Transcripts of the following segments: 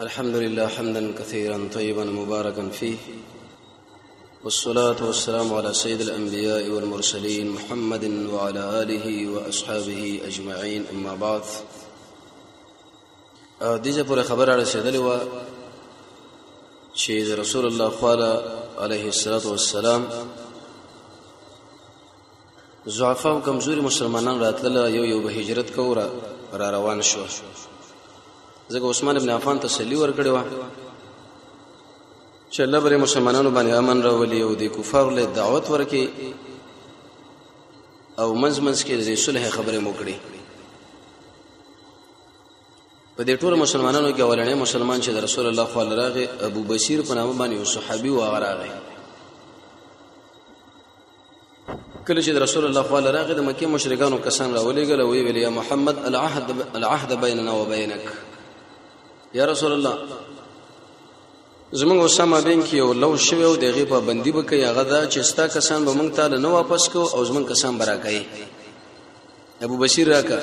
الحمد لله حمدا كثيرا طيبا مباركا فيه والصلاة والسلام على سيد الأنبياء والمرسلين محمد وعلى آله وأصحابه أجمعين أما بعد دیجه خبر على سيد و شيد رسول الله قال عليه الصلاة والسلام ضعفا او کمزوري مسلمانان راتلل یو یو به هجرت کو را, را روان شو ځکه عثمان ابن عفان تسلی ورکړی و چې الله بری مسلمانانو باندې امن راولي او د کفارو له دعوت ورکي او منځ منځ کې د صلح خبره مو کړې په دې ټول مسلمانانو کې اولنې مسلمان چې د رسول الله صلی الله علیه و ابو بصیر په نامه باندې یو صحابي و راغی کله چې رسول الله صلی الله علیه د مکه مشرکانو کسان راولېګل وی ویل یا محمد العهد العهد بیننا وبینک یا رسول الله زمونږ اسامه بن کې یو لو شوی او دغه په بندي به کوي هغه دا چې ستا کسان به مونږ ته نه واپس کو او زمونږ کسان برا کوي ابو بشیر راکا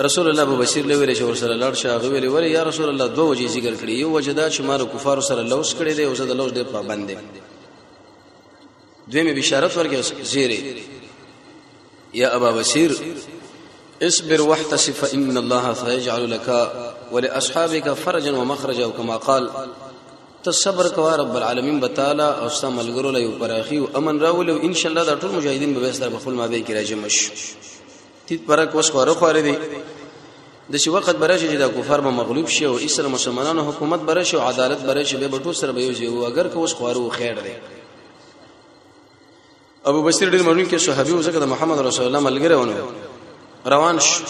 رسول الله ابو بشیر له ویل چې ور سره لاړ شاه غویل وری یا رسول الله دوه وجې ذکر کړی یو وجه دا چې ما له کفارو سره لوس کړی دی او زه د لوس ډیر پابند یم دویمه بشارت ورکړي زیره یا ابا بشیر اصبر واحتسب فإن الله سيجعل لك ولأصحابك فرجا ومخرجا كما قال ته صبر کوه رب العالمین بتعالی او ستا ملګرو له یو پراخي او امن راولو ان شاء الله دا ټول مجاهدین به سره په خپل مابین کې راجمش تیت پر کوس خور خور دی د شي وخت برش چې د کفر به مغلوب شي او اسره مسلمانانو حکومت برش او عدالت برش به بټو سره به یوځي او اگر کوس خورو خیر دی ابو بصیر ډیر مړون کې صحابي او زکه د محمد رسول الله ملګری ونه روان شو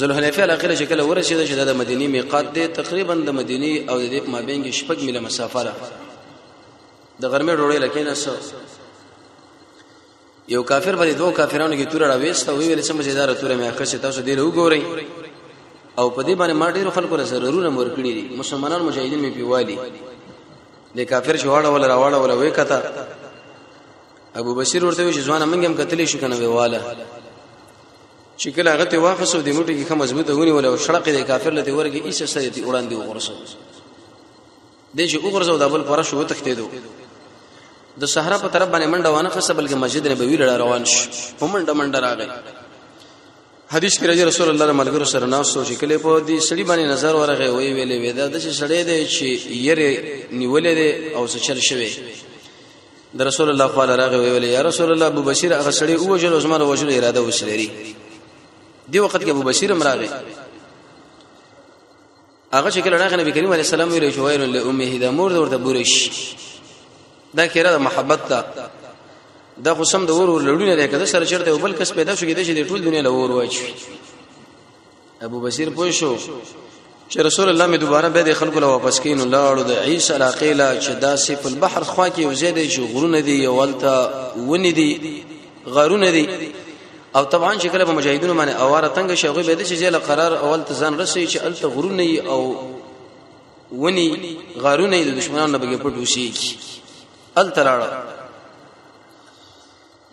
ذل حلیفه الاخره چې کله ورسېده چې د مدینی میقات دی تقریبا د مدینی او د دې مابین کې شپږ میله مسافه ده د غرمې ډوړې لکه نه سو یو کافر باندې دوه کافرانو کې تور را وېسته وی ویل سم زیدار تور مې اخر شي تاسو دې له وګورئ او په دې باندې ما ډېر خلکو له ضرورونه مور کړی دي مسلمانان مجاهدین مې پیوالي د کافر شواړه ولا راواړه ولا وې کته ابو بشیر ورته وی ځوان منګ هم قتلې شو کنه ویواله چې کله هغه ته واخصو د موټي کې خه مضبوطه ونی ولا او شړقې د کافر لته ورګي ایسه سره دي وړاندې وغورسو دې چې وګرځو د بل پر شو وتښتیدو د صحرا په طرف باندې منډه وانه خسته بلکې مسجد نبوي لړ روان شو په منډه منډه راغی حدیث کې راځي رسول الله ملګرو سره ناس سوچ کله په دې سړي باندې نظر ورغی وی ویلې وې دا د سړې دی چې یره نیولې دی او څه چل شوی د رسول الله خو الله راغی ویلې یا رسول الله ابو بشیر هغه سړی او وجل عثمان وجل اراده وسلري دی وخت کې ابو بشیر مراغی هغه چې کله راغی نبی کریم علیه السلام ویل چې وایل له امه د مور ورته بورش دا کړه د محبت ته دا خو سم د ور ور لړونه ده کده سره چرته بل کس پیدا شو کېده چې د ټول دنیا له ور واچي ابو بصیر پوه شو چې رسول الله می دوباره به د خلکو له واپس کین لاړو د عیسی علاقه لا چې داسې په بحر خوا کې وزیدې شو غرونه دي یوالته ونی دي غارونه دي او طبعا چې کله په مجاهدونو باندې اواره تنگ شي هغه به د چې له قرار اول ته ځان رسي چې الته غرونه او ونی غارونه د دشمنانو نه بګې پټو شي ال تراړه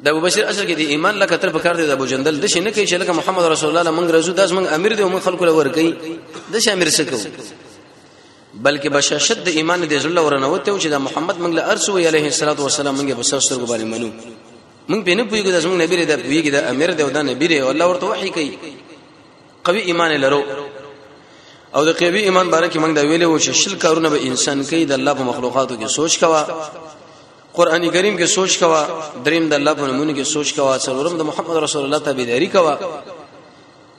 د ابو بشیر اصل کې د ایمان لکه تر پکار دی د ابو جندل د شنه کې چې لکه محمد رسول الله مونږ رسول داس مونږ امیر دی مونږ خلکو لور کوي د شامیر سکو بلکې بشاشت د ایمان د زړه ورنوته او چې د محمد منګل ارسو علیه الصلاۃ والسلام موږ په سر ګو باندې منو موږ په نه پویګو د زموږ نبی لري د پویګي د امیر دی او د نبی دی الله ورته وحی کوي قوي ایمان لرو او د قوي ایمان باره کې موږ دا ویلې و چې شل کارونه به انسان کوي د الله په مخلوقاتو کې سوچ کوا قران کریم کې سوچ کوا دریم د الله په نمونه کې سوچ کوا څلورم د محمد رسول الله تابعداري کوا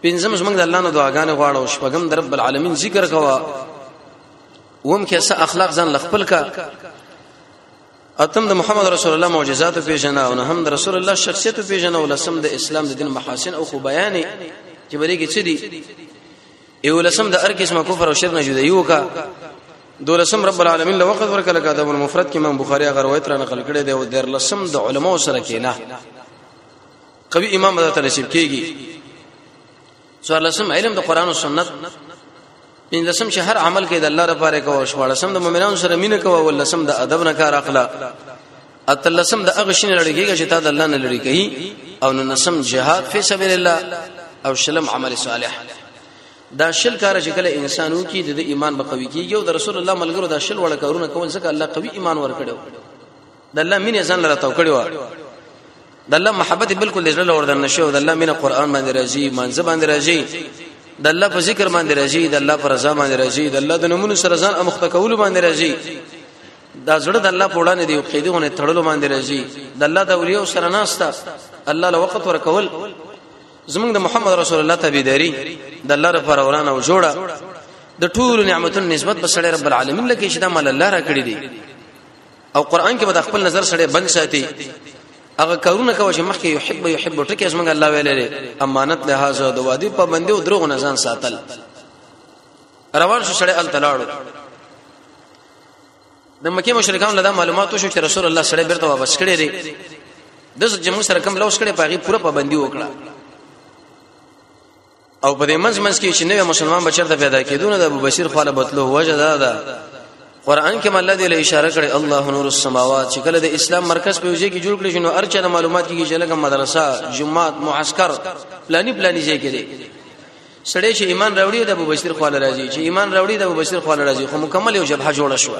پنځم زمنګ د الله نه دعاګانې غواړو او شپږم د رب العالمین ذکر کوا وم کې څه اخلاق ځان لخپل کا اتم د محمد رسول الله معجزات پیژنه او هم د رسول الله شخصیت پیژنه او لسم د اسلام د دین محاسن او خو بیان چې بری کې څه دي یو لسم د هر قسمه کفر او شرک نه جوړ یو کا دولسم رب العالمین له وخت ورکړه کا د مفرد کې امام بخاری غروایت را نقل کړي دی او د لسم د علماو سره کې نه قوي امام بدر ته نصیب کیږي سوال لسم علم د قران او سنت ان لسم چې هر عمل کې د الله لپاره کوو شواړه سم د مؤمنانو سره مینه کوو ول لسم د ادب نه کار اخلا اتلسم د هغه شین لړګیږي چې تا د الله نه لړی کوي او نو نسم جهاد فی سبیل الله او شلم عمل صالح دا شل کار چې کله انسانو کې د ایمان بقوي کیږي او د رسول الله ملګرو دا شل وړ کارونه کول ځکه الله قوي ایمان ورکړو د الله مینه ځان لره تو کړی و د الله محبت بالکل د زړه لور دن شو د الله مینه قران باندې راځي منځ باندې راځي د الله په ذکر باندې راځي د الله پر رضا باندې راځي د الله د نمونه سره ځان امخته کول باندې راځي دا زړه د الله په وړاندې دی قیدونه تړلو باندې راځي د الله د اولیاء سره ناشتا الله له وخت ورکول زمونږ د محمد رسول الله تابعداري د الله لپاره ورانه او جوړه د ټول نعمتونو نسبت په سره رب العالمین لکه چې دا مال الله را کړی دی او قران کې به خپل نظر سره بند ساتي هغه کارونه کوي چې مخکې يحب يحب ټکی څنګه الله ویلې امانت له هاذا د وادي پابندي او دروغ نه ځان ساتل روان شو سره ال تلاړو د مکه مشرکان له معلوماتو شو چې رسول الله سره بیرته واپس کړي دي د زموږ سره کوم لوس کړي پاغي پوره پابندي وکړه او په دې منځ منځ کې چې نوې مسلمان بچر ته پیدا کېدونه د ابو بشیر خاله بتلو وجه دا ده قران کې الله دې له اشاره کړې الله نور السماوات چې کله د اسلام مرکز په وجه کې جوړ کړي شنو ارچا د معلومات کې چې لګم مدرسه جمعات معسكر پلاني پلاني ځای کې دي سړی چې ایمان راوړي د ابو بشیر خاله راځي چې ایمان راوړي د ابو بشیر خاله راځي خو مکمل یو جبهه جوړه شو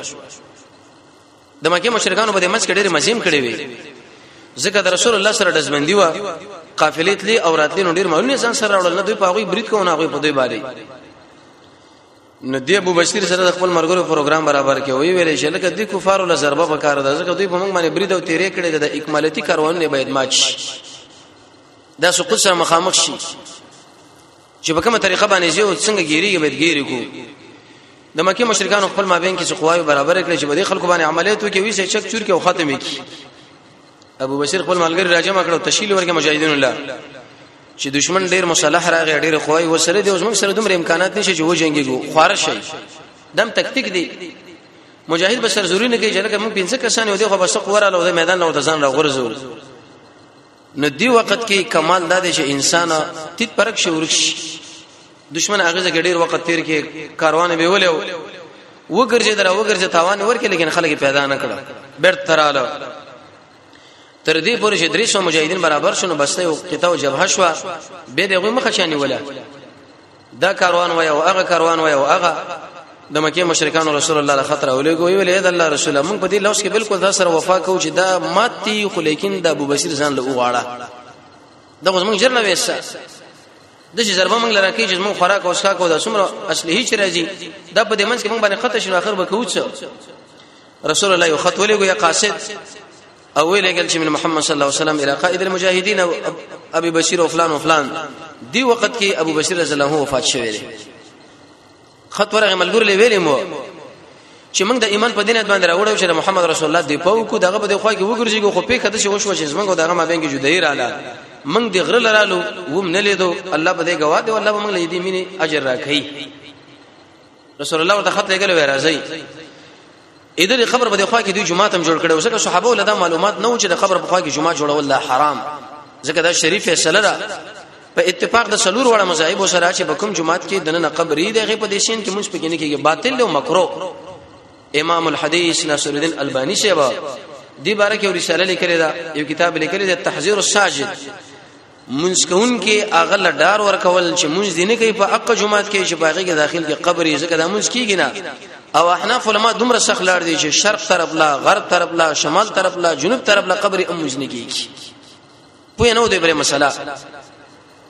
د مکه مشرکانو په دې منځ کې ډېر مزیم کړی وي ځکه د رسول الله سره دزمندی و قافلې تلی او راتلی نو ډېر مالونه ځان سره راوړل نه دوی په هغه برید کوونه هغه په دوی باندې نو دی ابو بشیر سره د خپل مرګرو پروګرام برابر کې وی ویلې چې لکه د کفارو له ضربه په کار ده ځکه دوی په موږ باندې برید او تیرې کړې ده د اکمالاتي کاروانونه باید ماچ شي دا سقوط سره مخامخ شي چې په کومه طریقه باندې زیو څنګه ګیریږي به ګیری کو د مکه مشرکانو خپل مابین کې څه قواوی برابر کړي چې به خلکو باندې عملیات وکړي وی سې چک چور کې او ختمې کی ابو بشیر خپل ملګری راجمع کړو تشیل ورکه مجاهدین الله چې دشمن ډیر مصالح راغی ډیر قواوی وسره دي اوس موږ سره دومره امکانات نشي چې و جنگي خوار شي دم تکتیک دی مجاهد بشر ضروری نه کوي چې لکه موږ پنځه کسان یو دی خو بس قوره له میدان له ځان را غورځو نو دی وخت کې کمال دا دی چې انسان تیت پرک شي ورک شي دشمن هغه ځکه ډیر وخت تیر کې کاروان به ولې وګرځي درا وګرځي تاوان ورکې لیکن خلک پیدا نه کړه بیرته تراله تر دې پورې چې درې سو مجاهدین برابر شونه بسته او قطعه او جبهه شو به دغه مخه چانی ولا دا کاروان وای او هغه کاروان وای او هغه د مکه مشرکان رسول الله له خطر اولې کوي ویلې د الله رسول موږ په دې لوس کې بالکل دا سره وفا کوو چې دا ماتي خو لیکن د ابو بصیر ځان له وغاړه دا خو موږ جرنه وېسه د چې ضربه موږ لره کې چې موږ خوراک او اسکا کو دا څومره اصلي هیڅ راځي دا په دې منځ کې موږ باندې خطر شنو اخر به کوو رسول الله یو خط ولې ګو یا قاصد او ویل کېږي چې محمد صلی الله علیه وسلم الى قائد المجاهدین او ابي بشیر او فلان او فلان دی وخت کې ابو بشیر رضی الله وفات شوی دی خط ورغه ملګر لې ویلې مو چې موږ د ایمان په دینه باندې راوړو چې محمد رسول الله دی پاو کو دغه په خو کې وګرځي کو په کده چې وشو چې موږ دغه ما بین کې جدای رااله موږ د غره لرالو ووم نه لیدو الله په دې گواه دی والله موږ لې دې مینه اجر راکړي رسول الله ورته خط لګل وی راځي اې د خبر په خوا کې دوی جمعه تم جوړ کړو ځکه صحابه ول دا معلومات نه و چې د خبر په خوا کې جمعه جوړول لا حرام ځکه دا شریف فیصله ده په اتفاق د سلور وړه مذاهب سره چې په کوم جمعه کې دنه قبرې دغه په دیشین کې موږ پکې نه کېږي باطل او مکروه امام الحدیث ناصر الدین البانی شیبا دی باره کې رساله لیکلې ده یو کتاب لیکلې ده تحذير الساجد منځ کون کې هغه له ډار ور کول چې منځ دې نه کوي په حق جماعت کې چې باغې کې داخل کې قبر یې ځکه د منځ کېږي نه او احناف علما دومره سخت لار دي چې شرق طرف لا غرب طرف لا شمال طرف لا جنوب طرف لا قبر هم منځ نه کېږي پوه نه و دې بره مسله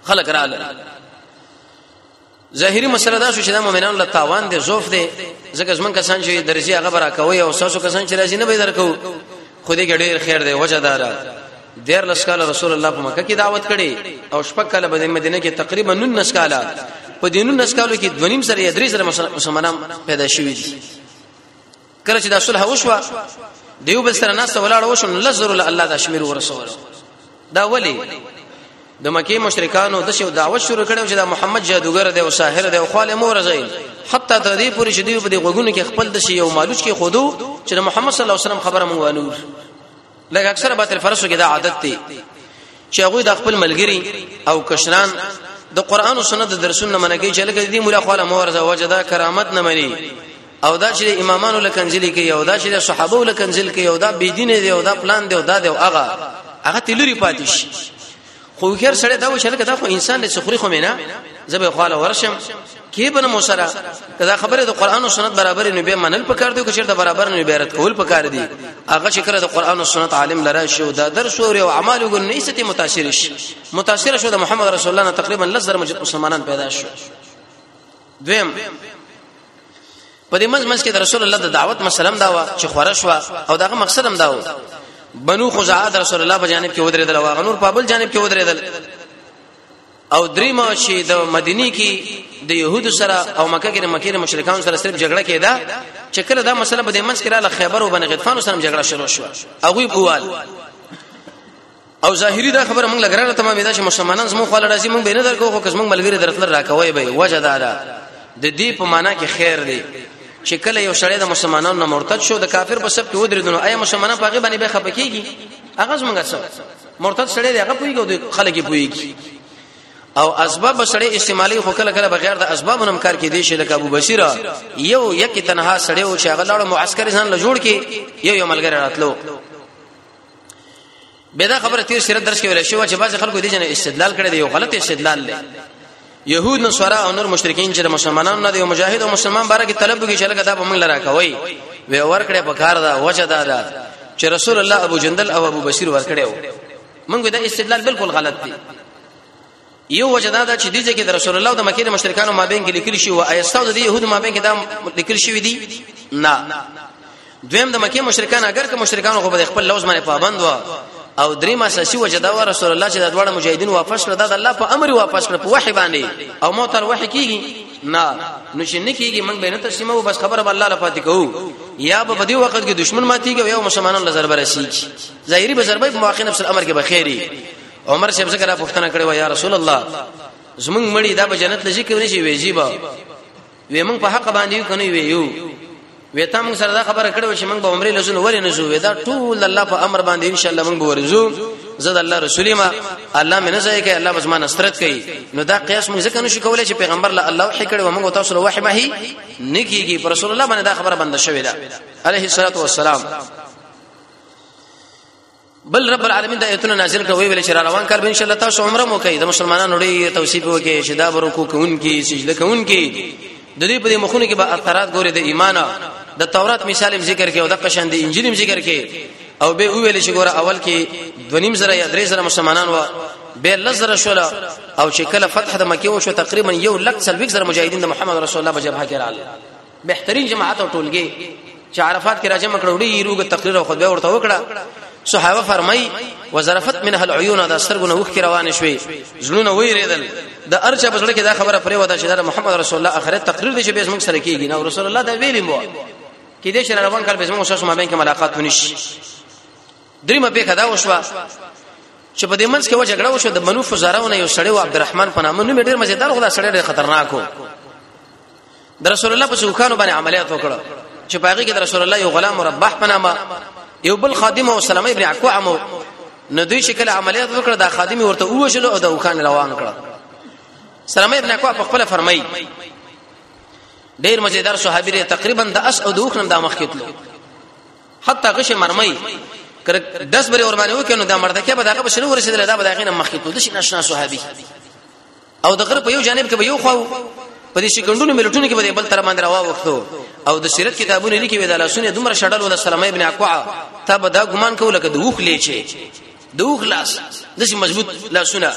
خلک رااله ظاهری مسله دا شو چې د مؤمنانو له تاوان دي زوف دي ځکه زمون کسان چې درځي هغه برا کوي او ساسو کسان چې راځي نه به درکو خو دې ډېر خیر دی وجه دارا دیر لسکال رسول الله په مکه کې دعوت کړي او شپږ کاله په مدینه کې تقریبا 19 کاله په دینو نسکالو کې دونیم سره یا درې سره مسلمانان پیدا شوي دي کله چې دا صلح وشوه دیو بل سره ناس ولاړ وشو لزر الله دا شمیر ورسول دا ولی د مکی مشرکانو د شو دعوت شروع کړو چې دا محمد جادوګر دی او ساحر دی او خال مور زین حتی تر دې پورې چې دوی په دې غوګونو کې خپل د شی او مالوچ کې خودو چې محمد صلی الله علیه وسلم خبره مونږ وانو لکه اکثره باطل فرسو کې دا عادت دی چې هغه د خپل ملګری او کشران د قران او سنت د درسونو منګي چې لکه دې مولا خاله مورزه وجدا کرامت نه مني او دا چې امامانو لکنځلي کوي او دا چې صحابه لکنځل کوي او دا بيدینه دی او دا پلان دی او دا دی او هغه هغه تلری پاتې شي خو غیر سره دا وشل کدا خو انسان له سخري خو مینا زبې خاله ورشم کې بن موسرا کدا خبره د قران او سنت برابر نه به منل پکار دی کچر د برابر نه بیرت کول پکار دی هغه شکر د قران او سنت عالم لره شو دا درس او اعمال ګن نیست متاثر شي متاثر شو د محمد رسول الله تقریبا لزر مسلمانان پیدا شو دویم په دې منځ منځ کې د رسول الله د دعوت مسلم دا و چې خورش و او دغه مقصد هم دا و بنو خزاعه رسول الله په جانب کې ودرېدل او غنور په بل جانب کې ودرېدل او درې ما چې د مدینی کې د يهودو سره او مکه کې د مکه مشرکان سره صرف جګړه کېده چې کله دا مسله په دې منځ کې رااله خیبر او بن غطفان سره جګړه شروع شو هغه بوال او ظاهری دا خبره موږ لګرانه تمامې ده چې مسلمانان زموږ خپل راځي موږ به نه درکو خو که موږ ملګری درتل راکوي به وجه دا ده د دې په معنا کې خیر دی چې کله یو شړې د مسلمانانو نه مرتد شو د کافر په سب کې ودرېدنو اي مسلمانان په هغه باندې به خپکیږي هغه زمونږ سره مرتد شړې دی هغه پويږي خلک یې پويږي او اسباب سره استعمالي خو کله کله بغیر د اسباب نم کار کې دي شي لکه ابو بصیر یو یک تنها سره او چې هغه لاړو معسكر ځان له جوړ کې یو یو ملګری راتلو به دا خبره تیر سیرت درس کې ویل شو چې بعض خلکو دې جن استدلال کړي دی یو غلط استدلال لري يهود نو سره او نور مشرکین چې مسلمانانو نه دی او مجاهد او مسلمان بارے کې طلب کې شلګه دا په موږ لرا کوي وی ورکړې په کار دا وجه دا دا چې رسول الله ابو جندل او ابو بشیر ورکړې وو موږ دا استدلال بالکل غلط دی یو وجه دا چې دې کې د رسول الله د مکه د مشرکانو مابین کې لیکل شوی او ایستاو د يهودو مابین کې دا لیکل شوی دی نه دویم د مکه مشرکان اگر که مشرکان خو به خپل لوز باندې پابند و او دریم اساسي وجه دا و رسول الله چې د دوړ مجاهدین واپس کړ دا د الله په امر واپس کړ په وحی باندې او مو تر وحی کیږي نه نو چې نه کیږي موږ به نه تسلیمو او بس خبره به الله لپاره کوو یا به په دې وخت کې دشمن ماتيږي او یا مسلمانان لزر برسیږي ظاهري به ضربې په مواقع نفس الامر کې بخیري عمر شپ څنګه را پښتنه کړو یا رسول الله زمون مړی دا به جنت لږی کوي شي ویجی با وې مونږ په حق باندې کنه وی یو وې تا مونږ سره دا خبره کړو چې مونږ به عمره لزون ولې نه زو دا ټول الله په امر باندې ان شاء الله مونږ به ورزو زد الله رسول ما الله مې نه ځای کوي الله بس ما نصرت کوي نو دا قیاس مونږ ځکه نشو کولای چې پیغمبر له الله وحی کړي و مونږ تاسو له وحی مهي نکیږي پر رسول الله باندې دا خبره بند شوې ده عليه الصلاه والسلام بل رب العالمین د ایتونو نازل کوي ویل چې را روان کار به ان شاء الله تاسو عمره مو کوي د مسلمانانو لري توصیف وکړي چې دا برکو کوونکی سجده کوونکی د دې په مخونو کې به اثرات ګوري د ایمان د تورات مثال ذکر کې او د قشن د انجیل ذکر کې او به ویل چې ګوره اول کې دونیم زره یا درې زره مسلمانان و به لزر شول او چې کله فتح د مکه وشو تقریبا یو لک سلوک زره مجاهدین د محمد رسول الله په جبهه کې رااله بهترین جماعت او ټولګي چې عرفات کې راځم کړو ډېر روغ تقریر او خطبه ورته وکړه صحابه فرمای وزرفت منها العيون دا سرګونه وخ کې روان شوي زړونه ویریدل د ارچا په سره کې دا خبره پرې ودا چې دا محمد رسول الله اخره تقریر دې چې به موږ سره کېږي نو رسول الله دا ویلی مو کې دې شر روان کړ به موږ سره مابین کې ملاقات ونشي دریمه په کدا وشوا چې په دې منځ کې وجه غړو شو د منوف زراونه یو سړی او عبدالرحمن په نامه نوم ډیر مزیدار خدا سړی ډیر خطرناک وو د رسول الله په شوخانو باندې عملیات وکړو چې پاګه کې د رسول الله یو غلام مربح پنامه یو بل خادم او سلمې ابن عکو عمو نو دوی شکل عملیات وکړه دا خادم ورته ووشل او د وکان روان کړ سلمې ابن عکو په خپل فرمایي ډیر مزیدار صحابي لري تقریبا د اس او دوخ نن د مخ کېتلو حتی غش مرمۍ کر 10 بری ور باندې وکړو دا مرده کې به داګه بشنو ورسېدل دا به داګه نه مخ کېتلو د شي نشنا صحابي او د غره په یو جانب کې به یو خو په دې سکندونو ملټونو کې به بل تر باندې راوا وختو او د سیرت کتابونه لیکي وې د لاسونه دومره شړل ول سلام ابن اقوا ته به دا ګمان کوله که دوخ لیچې دوخ لاس دسی مضبوط لاسونه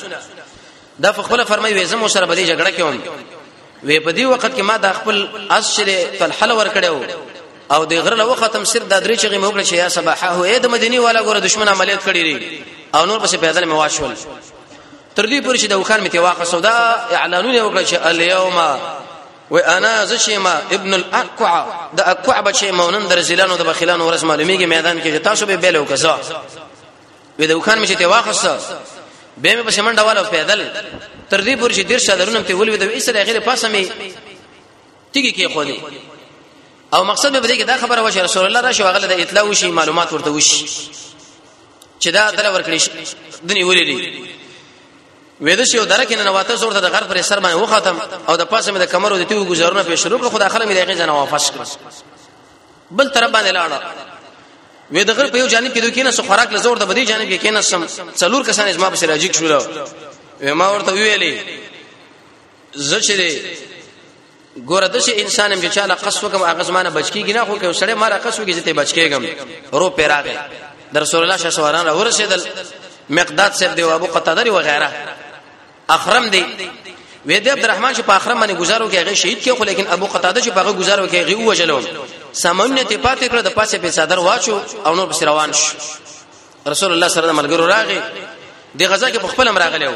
دا فخله فرمایي وې زمو سره به دې جګړه کوم وې په دې وخت کې ما د خپل اصل تلحل ور کړو او د غره لو ختم سر د درې چغې موکړه چې یا صباحه اې د مدینی والا ګوره دشمن عملیات کړی او نور پسې پیدل مې واشول تر دې پورې چې د وخان مې ته واقع سودا اعلانونه وکړ چې اليوم و انا زشما ابن الاقع د اقع بچي مونن در زیلانو د بخیلانو ورس معلومیږي میدان کې تاسو به بیلو کزا وې د وخان مې چې ته واقع سو به مې په شمنډه والو پیدل تر دې پورې چې ډیر شادرونه ته ولوي د ایسه د غیر پاسه مې تیګي کې خو دې او مقصد به دې کې دا خبره وشه رسول الله راشه وغله د اطلاع وشي معلومات ورته وشي چې دا دله ورکړي شي دني ولې دي وېد شي او درکې نه واته زور د غر پر سر باندې وختم او د پاسه مې د کمرو د تیو گزارونه په شروع کړ خو داخله مې دغه ځنه واپس کړ بل طرف باندې لاړ وې د غر په یو جانب کې دوی کېنه سو خوراک لزور د بدی جانب کې کېنه سم څلور کسان اجماع په سراجیک شول وې ما ورته ویلې زه چې ګوره د شي انسان هم چې چاله قصو کوم هغه زمانه بچکیږي نه خو کې سړی ماره قصو کې ته بچکیږم رو پیراغه در رسول الله صلی الله علیه وسلم ورسېدل مقداد صاحب دی او ابو قتاده و غیره اخرم دی وې د عبدالرحمن چې په اخرم باندې گزارو کې هغه شهید کې خو لیکن ابو قتاده چې په هغه گزارو کې هغه وجلو سمونه ته پاتې کړ د پاسه په صدر واچو او نور بس روان شو رسول الله صلی الله علیه وسلم ملګرو راغی د غزا کې په خپل امر راغلی و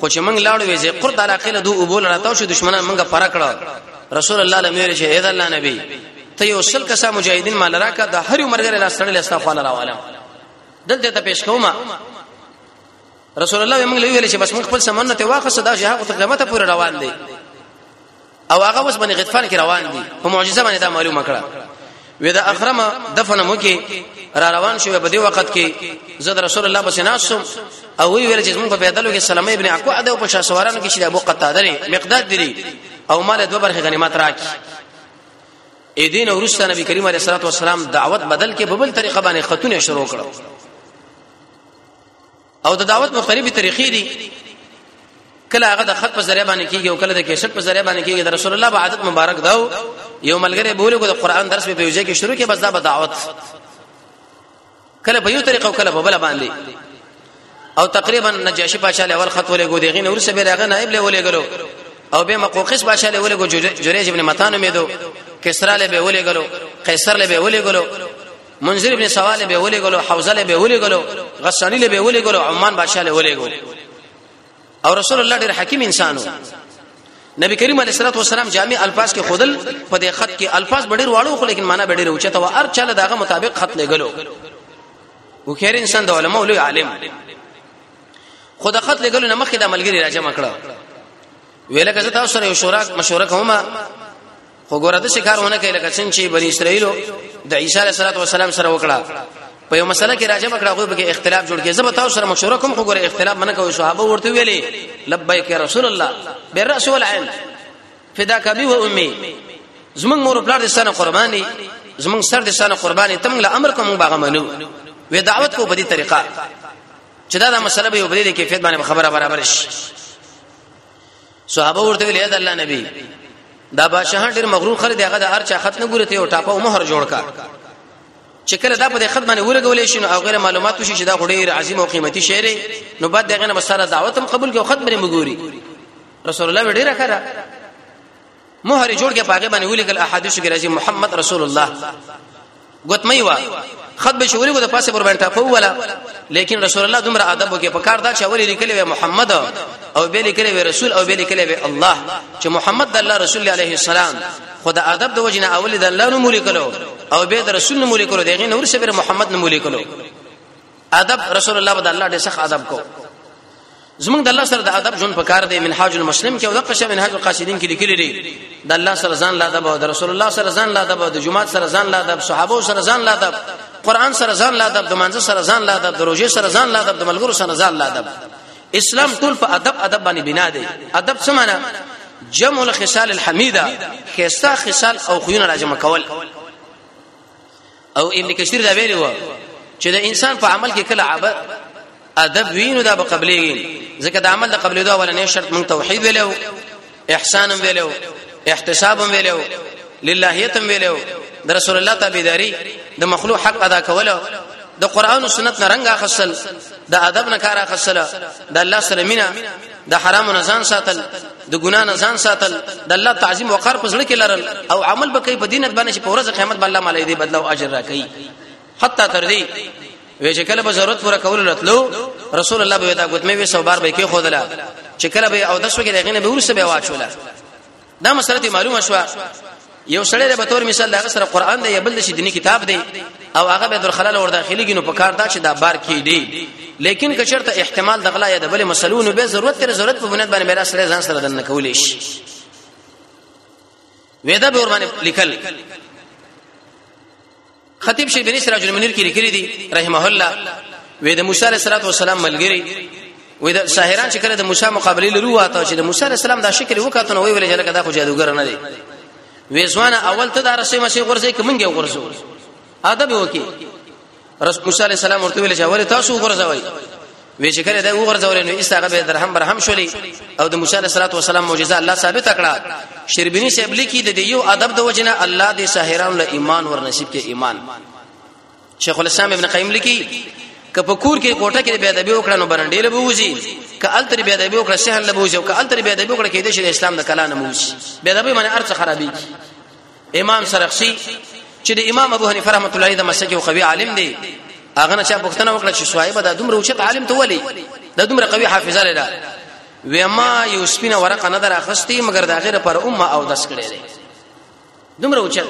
خو چې موږ لاړو وې چې قرط علاقه له دوه بول راتاو شو دشمنان موږ پر کړه رسول الله لمه ویل چې اې الله نبی ته یو سل کسه مجاهدین مال راکا د هر عمر غره لاس تړل استا خواله راوالم دلته ته پیش کومه رسول الله موږ ویل چې بس موږ خپل سمنه ته واخصه دا جهاد ته قیامت پورې روان دي او هغه اوس باندې غطفان کې روان دي په معجزه باندې دا معلومه کړه وې دا اخرمه دفن مو کې را روان شو په دې وخت کې زه د رسول الله بس ناسم او وی ویل چې موږ په پیدلو کې سلمې ابن عقو اده په شاه سوارانو کې چې ابو قتاده لري مقدار دي او مال دوه برخه غنیمت راکې اې دین اورسته نبی کریم علیه الصلاه والسلام دعوت بدل کې په بل طریقه باندې خاتون شروع کړو او د دعوت مختلفې طریقې دي کله هغه د خط په ذریعہ باندې کیږي او کله د کیسټ په ذریعہ باندې کیږي د رسول الله په عادت مبارک داو یو ملګری بوله کو د قران درس په یوځای کې شروع کې بس دا به دعوت کله په یو طریقه او کله په بل باندې او تقریبا نجاشی بادشاہ له اول خط ولې کو دیغین اور سبه راغه نائب له ولې غلو او به مقوقس بادشاہ له ولې کو جوریج ابن متان امیدو کسرا له به ولې غلو قیصر له به ولې غلو منذر ابن سوال به ولي ګلو حوزه له به ولي ګلو غسانی له به ولي ګلو عمان بادشاہ له ولي ګلو او رسول الله ډیر حکیم انسانو نبی کریم علیه الصلاه والسلام جامع الفاظ کې خودل په دې خط کې الفاظ ډېر واړو خو لیکن معنا ډېر اوچته و هر چاله داغه مطابق خط لګلو و خیر انسان د علماء لوی عالم خود خط لګلو نه مخکې د عملګری راځم کړه ویله که تاسو سره یو شورا مشوره کومه خو ګوره د شکارونه کوي لکه څنګه چې بنی اسرائیل د عیسی علیه السلام سره وکړه په یو مسله کې راځم کړه غو به اختلاف جوړ کې زه به تاسو سره مشوره کوم خو ګوره اختلاف منه کوي صحابه ورته ویلي لبیک یا رسول الله بالراس والعين فدا کبي و امي زمون مور پلار دې سره قربان دي زمون سر دې سره قربان دي تم له امر کوم باغ منو و دعوت کو په دې طریقه چې دا, دا مسله به یو بری کې فیت باندې خبره برابر شي صحابه ورته ویل اې د الله نبی دا بادشاہ ډیر مغرور خلک دی هغه د هر چا خط نه ګورته او ټاپه او مہر جوړ کا چې کله دا په خط باندې ولګولې شي نو غیر معلومات شي چې دا غډیر عظیم او قیمتي شعر نو بعد دغه نه مسره دعوت هم قبول کې خط باندې مګوري رسول الله ډیر خره مهر جوړ کې پاګه باندې ولیکل احادیث کې راځي محمد رسول الله غتمي وا خط به شوري کو د پاسه پر باندې ټاپو ولا لیکن رسول الله دومره ادب کې په کار دا چې اولي لیکل وي محمد او به لیکل وي رسول او به لیکل وي الله چې محمد د الله رسول عليه السلام خدا ادب د وجنه اولي د الله نوم لیکلو او به د رسول نوم لیکلو دغه نور سره محمد نوم لیکلو ادب رسول الله بد الله دې سخت ادب کو زمونږ د الله سره د ادب جون په کار دی منهاج المسلم کې او دغه شی منهاج القاصدین کې لیکل دي د الله سره ځان لا ادب او د رسول الله سره ځان لا ادب او د جماعت سره ځان لا ادب صحابه سره ځان لا ادب قران سره ځان لا ادب د منځ سره ځان لا ادب د روزې سره ځان لا ادب د ملګرو سره ځان لا ادب اسلام ټول په ادب ادب باندې بنا دی ادب څه معنی جمع الخصال الحمیده خستا خصال او خوونه راجمع کول او ابن کثیر دا ویلی و چې د انسان په عمل کې کله عبد ادب وینو دا به قبلېږي ځکه د عمل د قبلېدو اولنې شرط مونږ توحید ویلو احسان ویلو احتساب ویلو للهیت ویلو د رسول الله تابعداري د مخلوق حق ادا کولو د قران او سنت نه رنګ اخصل د ادب نه کار اخصل د الله سره مینا د حرام نه ځان ساتل د ګنا نه ځان ساتل د الله تعظیم وقار په زړه کې لرل او عمل به کوي په دین باندې چې په ورځ قیامت باندې الله مالې دې بدلا او اجر راکړي حتی تر دې وې چې کله به ضرورت پوره کول راتلو رسول الله به دا ګوتمه وې سو بار به کې خودله چې کله به او دښو کې دغه نه به ورسه به واچوله دا مسله معلومه شو یو سړی به تور مثال دا سره قران دی بل شي دینی کتاب دی او هغه به در خلل ور داخلي ګینو په کار دا چې دا بار کې دی لیکن که چرته احتمال دغلا یا د بل مسلونو به ضرورت تر ضرورت په بنیاد باندې میرا سره ځان سره دنه کولې شي وېدا به ور باندې لیکل خطیب شیخ بن سراج المنیر کې لیکلي دي رحمه الله وې د موسی علیه السلام ملګری وې د ساحران چې کله د موسی مقابله لري واته چې د موسی علیه السلام دا شکل وکاته نو وی ویل چې دا خو جادوګر نه دی وې ځوان اول ته دا رسې مشه غورځي کومنګ غورځو ادب وکي رسول موسی علیه السلام ورته ویل چې اول تاسو غورځوي وی چې کله دا وګرځول نو ایسته هغه به درهم برهم شولې او د موسی علیه السلام معجزه الله ثابت کړه شربینی صاحب لیکي د یو ادب د وجنه الله دې ساحران له ایمان ور نصیب کې ایمان شیخ الاسلام ابن قیم لیکي که په کور کې کوټه کې بیا ادبي وکړنو برنډې له بوزي که التر بیا ادبي وکړه شهر له بوزي او که التر بیا ادبي وکړه کې د اسلام د کلام نه موزي بیا ادبي معنی ارڅ خرابي امام سرخسی چې د امام ابو حنیفه رحمۃ اللہ د مسلک یو قوي عالم دی هغه نه چا پوښتنه وکړه چې صاحب دا دومره اوچت عالم ته ولی دا دومره قوي حافظه لري وما یو سپینه ورقه نه دراخستی مګر دا غیر پر امه او دس کړي دی دومره اوچت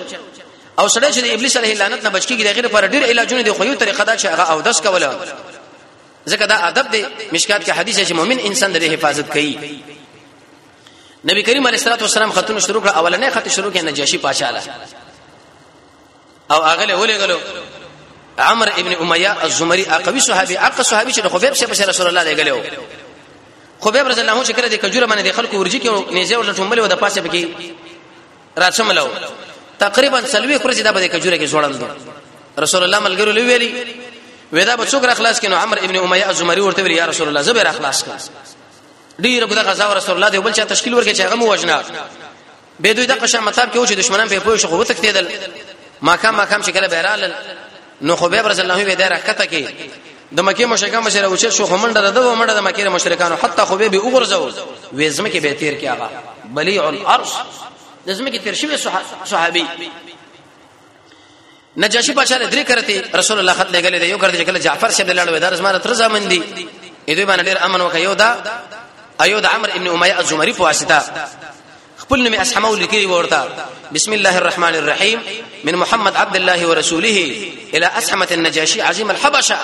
او سړی چې د ابلیس علیه لعنت نه بچکیږي د غیر پر ډیر علاجونه دی خو یو طریقه دا چې هغه او دس کوله ځکه دا ادب دی مشکات کې حدیث چې مؤمن انسان د حفاظت کوي نبی کریم علیه الصلاه والسلام خطونه شروع کړ اولنې خط شروع کړ نجاشی پاشا له او هغه له ولېګلو عمر ابن امیہ الزمری اقوی صحابي اق صحابي چې خبيب شه بشر رسول الله دی غلو خبيب رضی الله عنه چې کړه د کجوره باندې خلکو ورجی کې نيزه ورته ټومبل و د پاسه پکې راڅملو تقریبا سلوي خرج دا به کجوره کې جوړندو رسول الله ملګرو لوي ویلي ودا به څوک را خلاص کینو عمر ابن امیہ الزمری ورته ویل یا رسول الله زبر اخلاص کړه ډیر په دغه ځاو رسول الله دی بل چا تشکیل ورکړي چې هغه مو وجنا به دوی دغه شان مطلب کې و چې دشمنان په پوه شو خو تکتیدل ما کم ما کم چې کله بهرال نو خو به رسول الله به دره کته کې د مکه مشرکان مشره وچه شو خمنډه ده و منډه د مکه مشرکانو حتی خو به وګرځو وېزمه کې به تیر کې هغه بلیع الارض لازم کې تیر شوی صحابي نجاشي بادشاہ درې کرتی رسول الله خط لګلې یو کرتی چې کله جعفر شپ لاړ وې درس مار تر ځامن دي اې دوی باندې ډېر امن وکيو دا ايو د عمرو ابن اميه الزمري په واسطه خپل نوم اسحمه لیکي ورته بسم الله الرحمن الرحيم من محمد عبد الله ورسوله الى اسحمه النجاشي عظيم الحبشه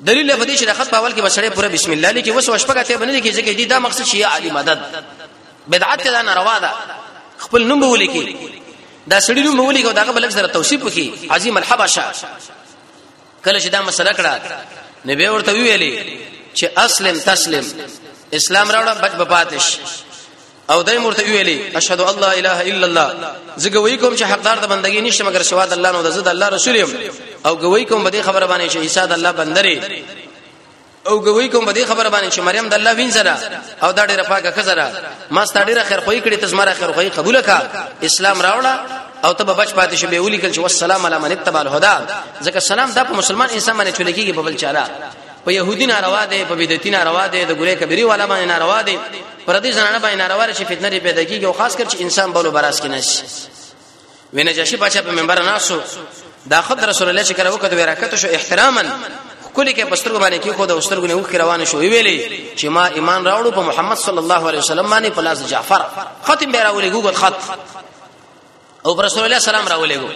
دلیل په دې چې د خط په اول کې بسړې پوره بسم الله لیکي وسو شپږه ته باندې لیکي چې دې دا مقصد شي علی مدد بدعت ته نه روا ده خپل نوم ولیکي دا سړی نوم ولیکي او داغه بلک سره توصیف وکي عظیم الحبشه کله چې دا مسله کړه نو به ورته ویلي چې اسلم تسلم اسلام راوړه بچ بپاتش او دای مرته ویلي اشهد الله اله الا الله زه ګوي کوم چې حقدار د بندګۍ نشته مګر سوا د الله نو د زد الله رسول يم او ګوي کوم به دې خبره باندې چې عیسی د الله بندري او ګوي کوم به دې خبره باندې چې مریم د الله وینځره او دا ډېره پاکه خزره ما ست ډېره خیر خوې کړې ته زماره خیر خوې قبول کا اسلام راوړه او ته بچ پاتې شې به ولي کل چې والسلام علی من اتبع الهدى ځکه سلام دا په مسلمان انسان باندې چول کېږي په بل چاله په يهودي ناروا دي په بدعتي ناروا دي د ګورې کبيري والا باندې ناروا دي پردي زنانه باندې ناروا راشي فتنه لري پیدا کیږي او خاص کر چې انسان بولو براس کې نشي وینه جاشي بچا په منبر ناسو دا خد رسول الله چې کړه وکړه ورکته شو احتراما کلی کې پسترګو باندې کې خو د استرګو نه وخت روان شو ویلې چې ما ایمان راوړو په محمد صلی الله علیه وسلم باندې په لاس جعفر ختم به راولې ګوګل خط او رسول الله سلام راولېګو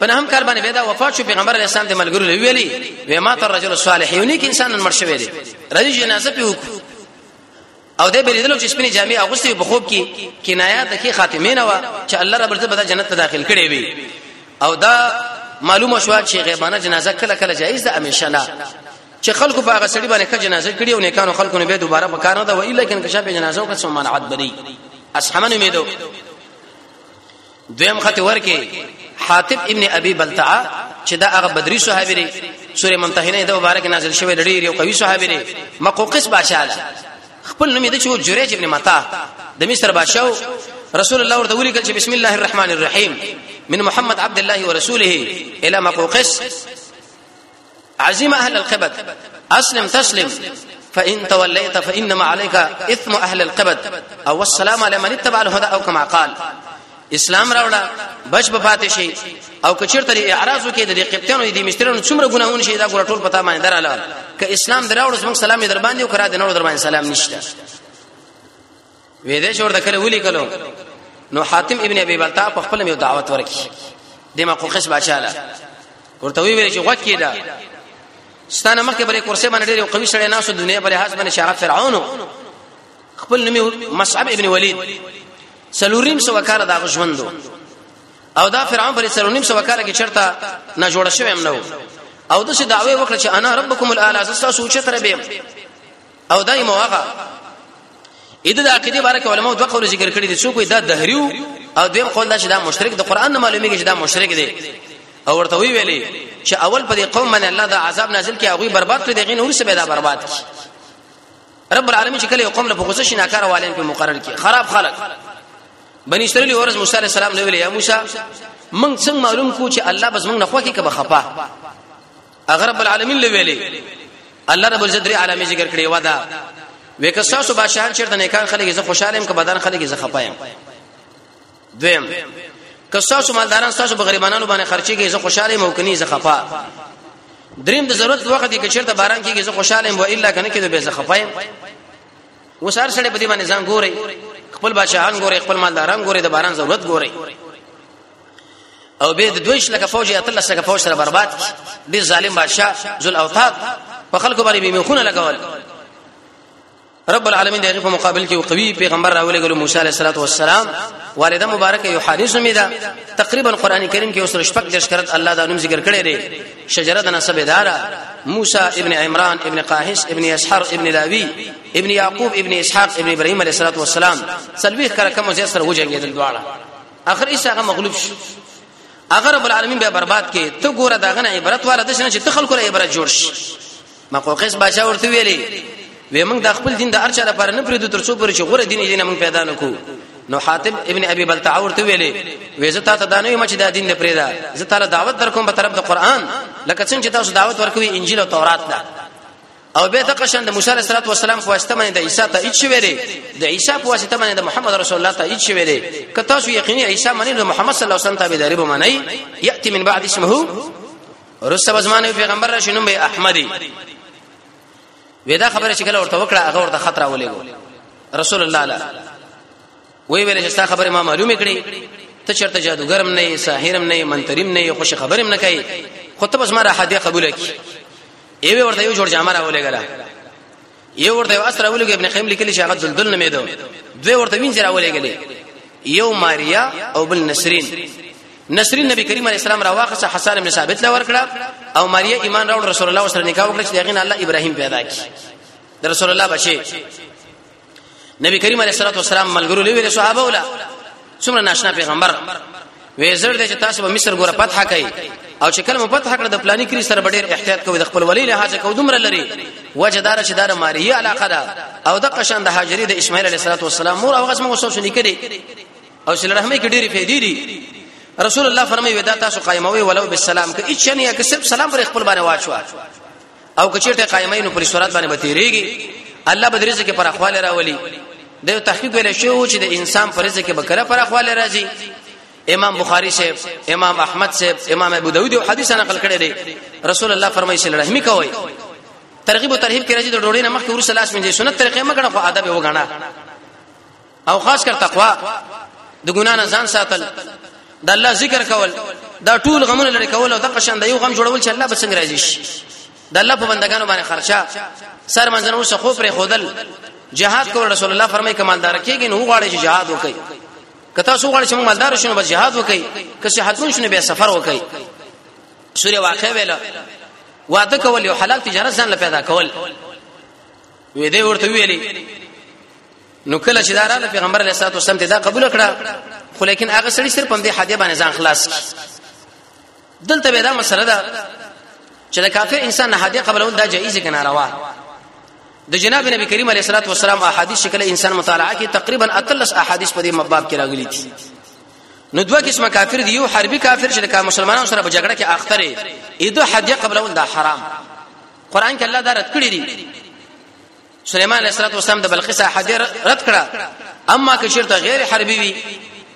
په نهم کال باندې ودا وفات شو پیغمبر علیه السلام د ملګرو ویلي وې ما تر رجل صالح یو نیک انسان مر شوی دی رضی جنازه په وکړو او دې بلیدلو چې سپینې جامې اغوستې په خوب کې کنایات د کې خاتمه نه و چې الله رب عزت به جنت ته داخل کړي وي او دا معلومه شو چې غیبانه جنازه کله کله جایز ده همیشه نه چې خلکو په هغه سړي باندې جنازه کړي او نیکانو خلکو نه به دوباره په کار نه دا وی لیکن که شابه جنازه او قسم منعت بری اصحمن امیدو دویم خط ورکه حاتب ابن ابي بلتعه چې دا هغه بدري صحابي دی سوره ممتحنه د مبارک نازل شوی لړی یو قوي صحابي دی مقوقس بادشاہ ده خپل نوم یې د چو جریج ابن متا د مصر بادشاہ رسول الله ورته ولیکل چې بسم الله الرحمن الرحیم من محمد عبد الله ورسوله الى مقوقس عظیم اهل القبد اسلم تسلم فان توليت فانما عليك اثم اهل القبد او السلام على من اتبع الهدى او كما قال اسلام راوړه بچ په پاتې شي او کچرته لري اعراض وکي د قبطانو دي مشترونو څومره ګناهونه شي دا ګور ټول پتا باندې دراله ک اسلام دراوړ زموږ سلام در باندې او کرا د نور در باندې سلام نشته وې دې شور د کله ولي کلو نو حاتم ابن ابي بلتا په خپل یو دعوت ورکړي د مقوقس بادشاہ له ورته وی ویل چې غوږ کیدا ستانه مخکې بلې کرسي باندې ډېر قوي سره ناسو دنیا بلې حاصل باندې شاغ فرعون خپل نومي مصعب ابن ولید سلوریم سو وکاله دا غژوندو او دا فرعون بلې سلوریم سو وکاله کې چرته نه جوړ شوی هم نه او د څه دعوی وکړه چې انا ربکم الاعلى زستا سوچ تر به او دای مو هغه اېد د عقیده بارک علماء دوه قول ذکر کړی دي څوک دا دهریو او دویم قول دا چې دا مشرک د قران نه معلومیږي چې دا مشرک دی او ورته وی ویلي چې اول په دې قوم باندې الله دا عذاب نازل کړي هغه برباد کړي دغه نور څه به دا برباد کړي رب العالمین چې کله قوم له غوسه شي ناکاره والین په مقرر کړي خراب خلک بنی اسرائیل اورز موسی علی السلام نو ویل یا موسی من څنګه معلوم کو چې الله بس موږ نه خوکه کبه خپه هغه رب العالمین له ویلي الله رب العزت لري عالمي ذکر کړی ودا وکه تاسو باشان چیرته نه کار خلګي زه خوشاله يم که بدن خلګي زه خپایم دویم که تاسو مالداران تاسو به غریبانو باندې خرچي کوي زه خوشاله يم او کني زه خپا دریم د ضرورت وخت کې چیرته باران کیږي زه خوشاله يم و الا کنه کې به زه خپایم وسار سره په دې باندې ځان ګوري خپل بادشاہان ګوري خپل مالداران ګوري د باران ضرورت ګوري او به د دویش لکه فوج یا تل سره فوج سره برباد دي ظالم بادشاہ ذل اوتاد په خلکو باندې به مخونه لګول رب العالمین دغه په مقابل کې قوي پیغمبر راولې ګلو موسی علیه الصلاه والسلام والده مبارک یو حدیث می دا تقریبا قران کریم کې اوسره شپږ د شکرت الله دا نوم ذکر کړی دی شجره د نسب اداره موسی ابن عمران ابن قاهس ابن اسحر ابن لاوی ابن یعقوب ابن اسحاق ابن ابراهیم علیه الصلاه والسلام سلوی کړه کوم ځای سره وجنګیدل دواړه اخر ایسه هغه مغلوب شو هغه رب العالمین به برباد کړي ته ګوره داغه نه عبرت والا د شنه چې تخلق له عبرت جوړ شي مقوقس بادشاہ ورته ویلي وې موږ د خپل دین د ارچا لپاره نه پریدو تر څو پر چې غوره دین دین موږ پیدا نکو نو حاتم ابن ابي بلتع ورته ویلي وې زه تاسو دا نه مچ د دین نه پریدا زه تعالی دعوت در کوم په طرف د قران لکه څنګه چې تاسو دعوت ورکوي انجیل او تورات لا او به دغه شان د موسی علیه السلام په واسطه باندې د عیسی ته هیڅ ویری د عیسی په واسطه باندې د محمد رسول الله ته هیڅ ویری که تاسو یقیني عیسی منی د محمد صلی الله علیه وسلم تابعداري به منئ یاتی من بعد اسمه رسته بزمانه پیغمبر راشي نوم به احمدی ودا خبره چې کله ورته وکړه هغه ورته خطر ولېګو رسول الله علیه وی ویل چې ستا خبره ما معلومه کړې ته چرته جادوګرم نه ساحرم نه منتریم نه خوش خبرم نه کوي خو ته بس ما را حدیه قبول کی ایوه ورته یو جوړ جامه راولېګلا یو ورته یو اسره ولګي ابن قیم لیکلی شي هغه دلدل نه میدو دوی ورته وینځ راولېګلې یو ماریا او بل نسرین نسرین نبی کریم علیه السلام راواخصه حسن ابن ثابت لور کړه او ماریا ایمان راوړ رسول الله سره نکاح وکړه چې هغه الله ابراهیم پیدا کړي د رسول الله بچي نبی کریم علیه الصلاه والسلام ملګرو لوي صحابه ولا څومره ناشنا پیغمبر وې زړه دې چې تاسو به مصر ګوره فتح کړئ او چې کله مو فتح کړ د پلاني کری سره ډېر احتیاط کوي د خپل ولی له حاجه کو دومره لري وجدار چې دار ماریه علاقه ده او د قشان د هاجری د اسماعیل علیه الصلاه والسلام مور او غزمه وسو شنی کړي او چې رحمه کې ډېری فائدې دي رسول الله فرمایي ودا تاسو قائموي ولو بالسلام کې اچ نه یا که صرف سلام پر خپل باندې واچو او کچیرته قائمه نو پر صراط باندې بتیریږي الله به رزق پر اخواله راولي د تحقیق ویل شو چې د انسان پر رزق به کله پر اخواله راځي امام بخاری سے امام احمد سے امام ابو داود حدیث نقل کړی دی رسول الله فرمایي صلی الله علیه وسلم کوي ترغیب او ترهیب کې راځي د ډوړې نه مخکې ورسره لاس منځي سنت طریقې مګنه خو ادب وګڼه او خاص کر تقوا د ګنا نه ځان ساتل د الله ذکر کول دا ټول غمونه لري کول او د قشان د یو غم جوړول چې الله بسنګ راځي شي د الله په بندگانو باندې خرچه سر منځنه اوس خو پر خودل جهاد کول رسول الله فرمایي کمالدار کېږي نو غواړي چې جهاد وکړي کته سو غواړي چې موږ مالدار شونه بس جهاد وکړي که صحتمن شونه به سفر وکړي سوره واقع ویل واده کول یو حلال تجارت ځان له پیدا کول وې دې ورته ویلي نو کله چې دا رااله پیغمبر علیه الصلاه والسلام ته دا قبول کړه خو لیکن هغه سړي صرف هم دې حدیه باندې ځان خلاص کړ دلته به دا مسله ده چې د کافر انسان نه حدیه قبلول دا جایز کنه روا د جناب نبی کریم علیه الصلاه والسلام احادیث شکل انسان مطالعه کې تقریبا اتلس احادیث په دې مباب کې راغلي دي نو دوه قسمه کافر دي یو حربي کافر چې د مسلمانانو سره په جګړه کې اخته لري اې دوه حدیه قبلول دا حرام قران کې الله دا رد کړی دی سليمان عليه السلام د بلقیس حدیر رد کړه اما که شرط غیر حربي وي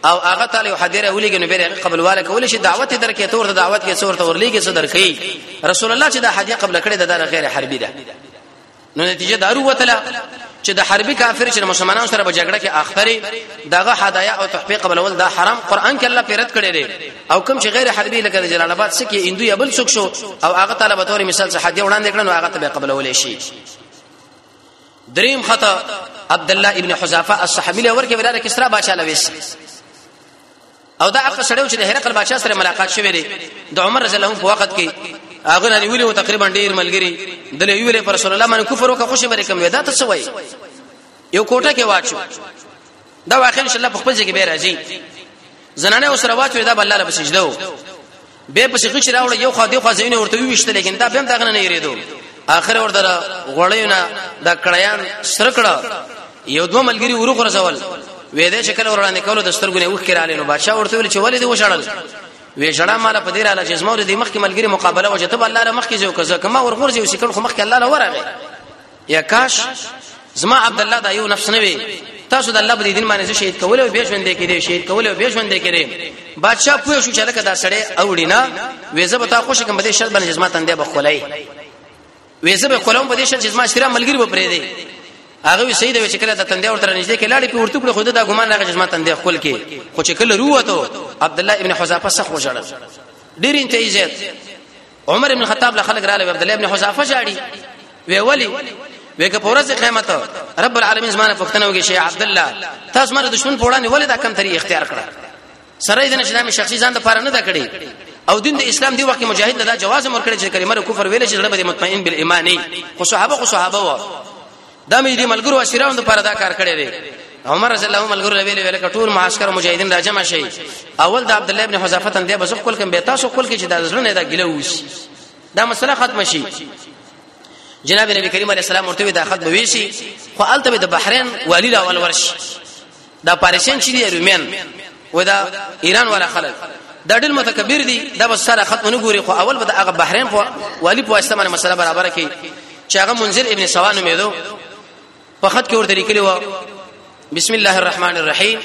او هغه تعالی او حدیره ولګي نو بیره قبل واله کول شي دعوت درکې تور د دعوت کې صورت ورلېږي څه درکې رسول الله چې دا حدیه قبل کړي دا غیر حربي ده نو نتیجه دارو وتله چې د حربي کافر چې مسلمانانو سره په جګړه کې اخري دغه هدايا او تحقیق قبلول دا حرام قران کې الله پیرت کړی دی او کوم چې غیر حربي لکه د جلال آباد سکه هندو یا بل څوک شو او هغه طالب توري مثال څه حد وړاندې کړنو هغه ته قبلول شي دریم خطا عبد الله ابن حذافه الصحابي له ورکه ولاده کسرا بادشاہ لويس او دا هغه سړیو چې د هرقل بادشاہ سره ملاقات شوه لري د عمر رضی الله عنه په وخت کې هغه نه ویلو تقریبا ډیر ملګری د ویلې پر رسول الله باندې کفر وکړ خوشي بری کوم ودا ته سوي یو کوټه کې واچو دا واقع ان شاء الله په خپل ځای کې به راځي زنانه اوس رواج وي دا بل الله په سجده و به په سجده کې راوړ یو خو دی خو زینه ورته ویشته لیکن دا به هم دغه نه یریدو اخر ورته غړې نه دا کړیان سر کړه یو دوه ملګری ورو خرڅول وې دې شکل وراله نکولو د سترګونه وښ کړاله نو بادشاہ ورته ویل چې ولې دې وشړل وې شړا مال په دې رااله چې زموږ د مخ کې ملګری مقابله وجه ته الله له مخ کې جو کزه کما ورغور جو شکل خو مخ کې الله له ورغه یا کاش زما عبد الله دا یو نفس نه وي تاسو د الله په دین باندې شهید کول او به ژوند کې دي شهید کول او به ژوند کې دي بادشاہ پوه شو چې لکه دا سړی اوړي نه وېزه به تا خوش کوم به شرط باندې جسمه تندې به خولای وېزه به خولم به شرط جسمه سره ملګری به پرې دی هغه وی سید وی چې کله د تندې ورته نږدې کې لاړې په ورته کړ خو دا ګمان راغی جسمه تندې خول کې خو چې کله روته عبد الله ابن حذافه سخ وژړل ډیر انتهیزت عمر ابن الخطاب له خلک رااله عبد الله ابن حذافه شاړي وی ولی وی که پورز قیامت رب العالمین زمانه پښتنه وږي شي عبد الله تاسو مر دشمن په وړاندې ولې دا کم طریق اختیار کړه سره دې نشنامي شخصي ځان د پاره نه دا کړی او دین د اسلام دی وخت مجاهد دا جواز مر کړی چې کلمه کفر ویل چې زړه به مطمئن بالایمان خو صحابه خو صحابه و دا مې دې ملګرو اسیرانو لپاره دا کار کړی دی عمر رضی الله ملګرو له ویلې ویل کټول معسكر مجاهدین راجمع شي اول د عبد الله ابن حذافه تندې بس خپل کوم به تاسو خپل کې چې دا ځلونه دا ګله وشي دا مسله ختم شي جناب نبی کریم علیه السلام ورته دا خط به ویشي خو الته د بحرین والی لا ول ورش دا پاریسین چې دی رومیان و دا ایران والا خلک دا ډېر متکبر دي دا بس سره خط نه ګوري خو اول به هغه بحرین په والی په واسطه باندې مسله برابر کړي چې هغه منذر ابن سوان مېدو په خط کې ورته لیکلی و بسم الله الرحمن الرحيم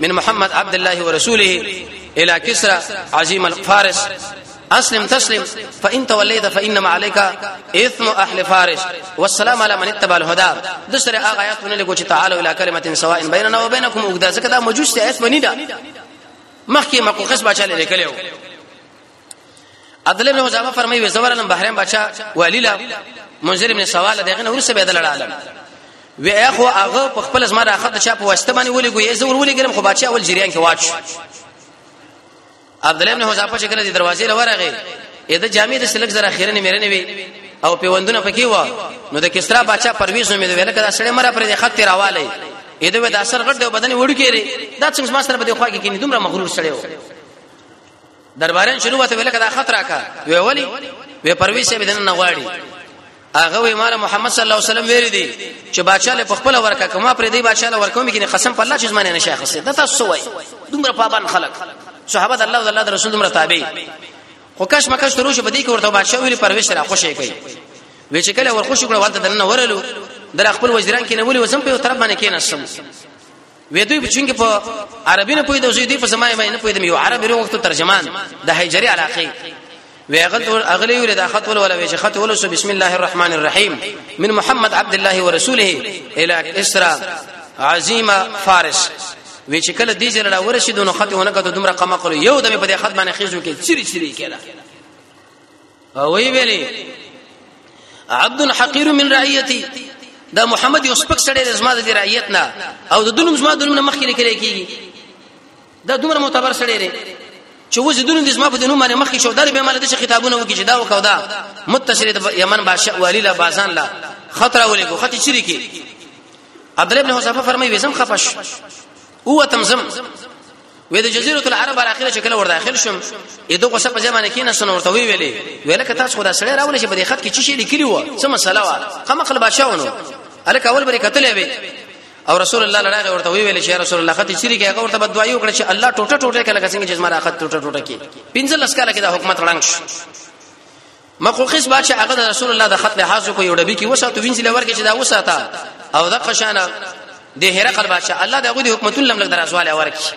من محمد عبد الله ورسوله الى كسرى عظيم الفارس اسلم تسلم فان توليت فانما عليك اثم اهل فارس والسلام على من اتبع الهدى د سره هغه آیاتونه لګو چې تعالی الى کلمه سواء بيننا وبينكم وګدا ځکه دا مجوس ته آیت منی دا مخکې مکو قص بچا لري کلیو عدل ابن حزامه فرمایي وزورن بحرین بچا ولیلا منذر ابن سوال دغه نور سبه دلړ عالم وی اخو هغه په خپل زما راخت چا په واسطه باندې ولې ګوې زور ولې ګرم خو بچا اول جریان کې واچ عبد الله بن حذافه چې کله د دروازې لور راغی اېدا جامع د سلک زره خیرنې مېرنې وي او پیوندونه پکې و نو د کسرا بچا پرویز نومې ویل کدا سړی مره پر دې خط راواله اېدا و د اثر غټ د بدن وړو کېری دا څنګه ما سره په دې خوا کې کینې دومره مغرور سړی و دربارین شروع وته ویل کدا خط راکا وی ولی وی پرویز به دنه غواړي هغه وی مال محمد صلی الله علیه وسلم ویری دی چې بادشاہ له خپل ورکا کما پر دی بادشاہ له ورکوم کې قسم په الله چې زمانه نه شیخ سي دا تاسو وای دومره پابان خلق صحابه الله او الله رسول دومره تابع خو کښ مکش تروشه بدی کې ورته بادشاہ ویلی پرويش را خوشی کوي وی چې کله ورخوشی کړه ولته دنه ورلو در خپل وزیران کې نه ولي وسم په طرف باندې کې نسم وې دوی بچنګ په عربي نه پوي د زوی دی په زمای مې نه پوي د یو عربي ورو وخت ترجمان د هجري علاقه وی غلط اغلی ویل دا خط ول ولا وی خط ول سو بسم الله الرحمن الرحیم من محمد عبد الله ورسوله الى اسرا عظیمه فارس وی چې کله دې جره ورشي دونو خط ونه کته دومره قمه کړو یو د په دې خط باندې خېزو کې چیرې چیرې کېده او وی ویلی عبد حقیر من رعیتی دا محمد یو سپک سړی د زما د رعیت نه او د دنم زما دنم نه مخکې لیکل کیږي دا دومره معتبر سړی دی چې وځ دونو د زما په دنو باندې مخکې شو در به مال د خطابونه وکړي چې دا وکاو دا متصل د یمن بادشاہ والی لا بازان لا خطر ولې کو خطي چری کې عبد الله بن حذیفه فرمایي وزم خفش او تمزم وې د جزيره العرب على اخره شکل ور داخل شم اې دوه څه په ځمانه کې نه سن ورته وی ویلې ویل که تاسو خدا سره راول شي په دې خط کې چې شي لیکلی و څه مسله وا قم قلب بادشاہونو الک اول بری قتل وی او رسول الله لړغه ورته وی ویل چې رسول الله خط سری کې هغه ورته بدوایي وکړه چې الله ټوټه ټوټه کله څنګه چې زما خط ټوټه ټوټه کې پنځل لسکاله کې د حکومت رنګ شو مقوقس بادشاہ هغه د رسول الله د خط له حاصل کو یو ډبی کې وساتو وینځي لور کې چې دا وساته او د قشانه د هرقل بادشاہ الله دغه د حکومت لم لګ دراسواله ورکی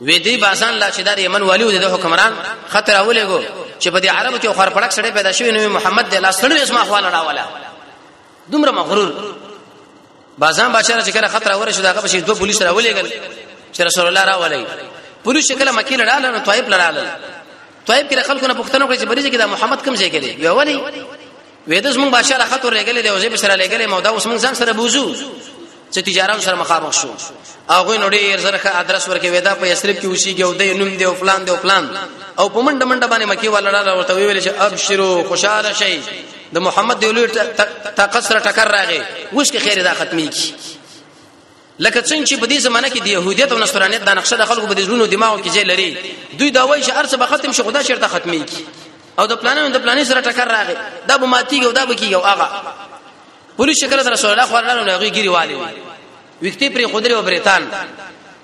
وې دې بازان لا چې د یمن والی او د حکمران خطر اولېګو چې په دې عربو کې خور پړک سړې پیدا شوی نو محمد د لاس سره اسما احوال راواله دومره مغرور بازان بادشاہ چې کله خطر اورې شو داغه بشي دوه پولیس راولېګل چې رسول الله راولې پولیس کله مکه لړاله نو طائف لړاله طائف کې خلکو نه پښتنه کړې چې بریځي کې دا محمد کم ځای کې دی وی ولی وې د زمون بادشاہ را خطر لګلې دی او زه به سره لګلې مودا اوس موږ ځان سره بوزو چې تجاران سره مخامخ شو هغه نو ډېر زره ښه ادرس ورکې ودا په یسرب کې وشيږي او د نوم دی او فلان دی او فلان او په منډه منډه باندې مکی ولړاله ورته ویل چې ابشرو خوشاله شئ د محمد دی لوی طاقت سره ټکر راغی وښ کې خیر دا ختمي کی لکه څنګه چې په دې زمانه کې د يهودیت او نصرانیت د نقشه د خلکو په دزونو دماغو کې ځای لري دوی دا وایي چې ارسه به ختم شي خدا شرط ختمي کی او د پلانونو د پلانې سره ټکر راغی دا به ماتيږي او دا به کیږي او هغه پولیس شکل رسول الله خو الله نه غي ګيري والي ویکتی پرې خدري او بریتان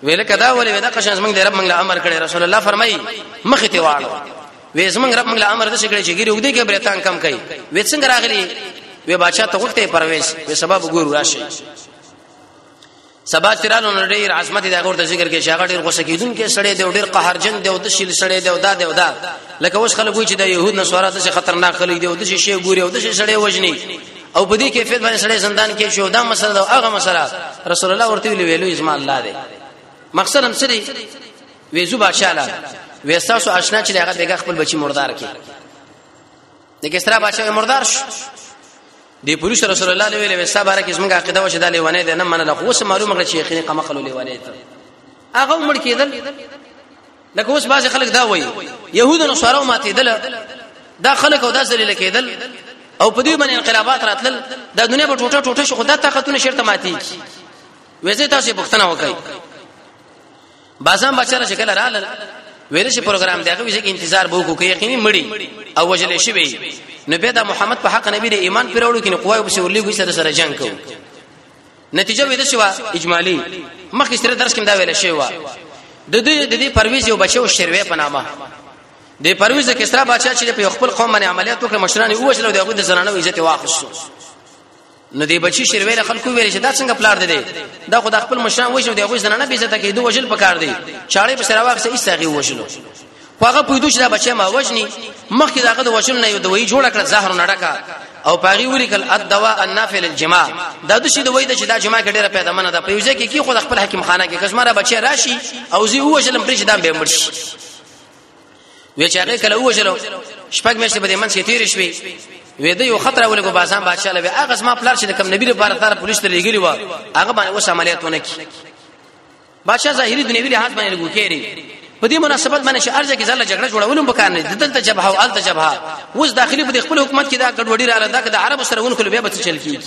ویل کدا ولې ودا قشن زمنګ د رب منګ له امر کړي رسول الله فرمایي مخ ته واړو وې زمنګ رب منګ له امر د شي کړي چې ګری وګدي کې بریتان کم کړي وې څنګه راغلي وې بادشاہ ته وخته پرويش وې سبب ګورو راشي سبا ترالو نو ډیر عظمت دا غور ته ذکر کې شاګه ډیر غوسه کیدون کې سړې دی ډیر قهرجن دی او د شیل سړې دی او دا دی او دا لکه اوس خلک وایي چې د يهود نصارا د خطرناک خلک دی او د شي ګوري او د شي سړې وجني او په دې کیفیت باندې سړی زندان کې شو دا مسله دا هغه مسله رسول الله ورته ویلو ویلو ازما الله دی مقصد هم سری ویزو بادشاہ وستا سو آشنا چې هغه بیګه خپل بچی مردار کې د کسرا بادشاہ مردار شو دی پولیس رسول الله علیه وسلم وستا بارک اسمه عقیده و چې دا لیوانه ده نه منله خو سم معلومه کړ چې یقین قمقل لیوانه ده هغه مړ کېدل لکه اوس بعضی خلک دا وایي يهود نو سره ماته دل دا خلک او دا ذلیل کېدل او په دې باندې انقلابات راتلل د دنیا په ټوټه ټوټه شو خدای طاقتونه شرط ماتي وځي تاسو پښتنه وکړي بازان بچره شکل رااله ویل شي پروګرام دی هغه چې انتظار به وکړي یقیني مړی او وجل شي وي نو به دا محمد په حق نبی دی ایمان پیروړو کې نو قوای په سورلی ګوي سره سره جنگ کوي نتیجه وې د شوا اجمالی مخکې سره درس کې دا ویل شوی و د دې د دې پرويز یو بچو شروع په نامه د پرويز کسرا بادشاہ چې په خپل قوم باندې عملیات وکړ مشران یې وښلو د هغه د زنانو عزت واخیستو نو دی بچی شرویل خلکو ویل چې دا څنګه پلار دی دا خو د خپل مشران وښو دی غوښنه نه بیزته کې دوه وجل پکار دی چاړې په سره واخسه ایستغي وښلو خو هغه پویدو چې دا بچی ما وژني مخکې داغه د وژن نه یو دوی جوړ کړ زهر نه ډکا او پاغي ولیکل الدواء النافع للجماع دا د شي دوی د چې دا جماع کې ډیره پیدا منه ده په یوځه کې کی خود خپل حکیم خانه کې کزمره بچی راشي او زی هو شلم پرې چې دا به مرشي وی چې هغه کله وژلو شپږ میاشتې به من سي تیر شوي وې د یو خطر ولګو بازان بادشاہ لوي هغه زما پلار چې د کم نبی لپاره تر پولیس ته لګیلی و هغه باندې اوس عملیاتونه کی بادشاہ ظاهری دنیوي لحاظ باندې لګو کېری په دې مناسبت باندې چې ارزه کې ځله جګړه جوړولم پکار نه دلته جبهه او الته جبهه اوس داخلي په خپل حکومت کې دا ګډوډي را لده د عربو سره ونکو بیا به چل کیږي